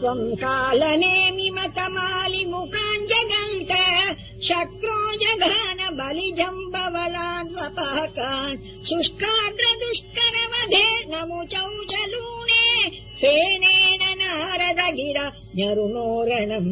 त्वम् काल नेमि शक्रो जघान बलि स्वपाकान् शुष्काग्र दुष्करवधे नमुचौ च फेनेन तेन नारद गिर न्यरुणोरणम्